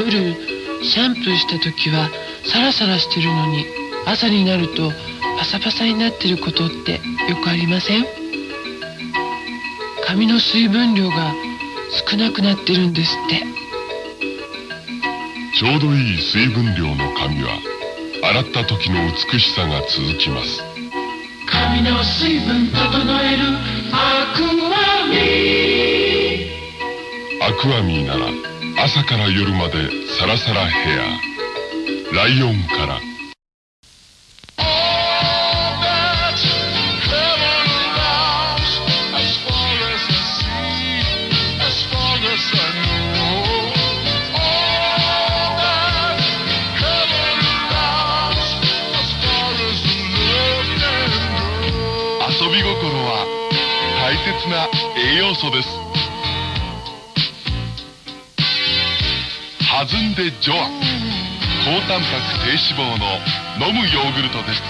夜シャンプーした時はサラサラしてるのに朝になるとパサパサになってることってよくありません？髪の水分量が少なくなってるんですって。ちょうどいい水分量の髪は洗った時の美しさが続きます。髪の水分整えるアクアミーアクアミーなら朝から夜までサラサラヘア。ライオンから。遊び心は大切な栄養素です。弾んでジョア。高タンパク低脂肪の飲むヨーグルトです。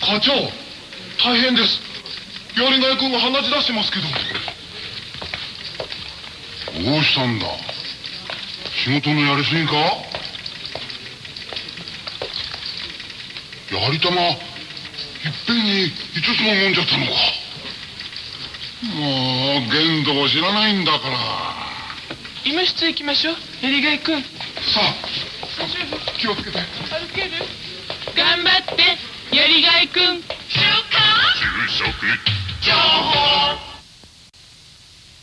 課長大変です。やりがい君が鼻血出してますけど。どうしたんだ？仕事のやりすぎか？やり玉いっぺんに5つも飲んじゃったのか。もう限度を知らないんだから。医務室行きましょう。やりがいくんさあ気をつけて。歩ける？頑張ってやりがいくん給食情報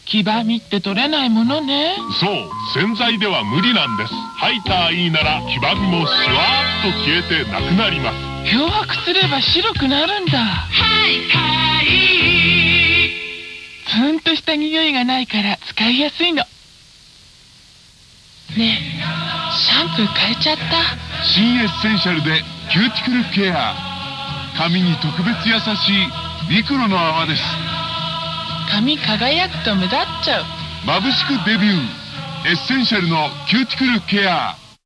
黄ばみって取れないものね。そう洗剤では無理なんです。ハイターいいなら黄ばみもシュワーッと消えてなくなります。漂白すれば白くなるんだ。はいかいツンとした匂いがないから使いやすいの。ねえシャンプー変えちゃった？新エッセンシャルでキューティクルケア。髪に特別優しいミクロの泡です。髪輝くと目立っちゃう。眩しくデビュー。エッセンシャルのキューティクルケア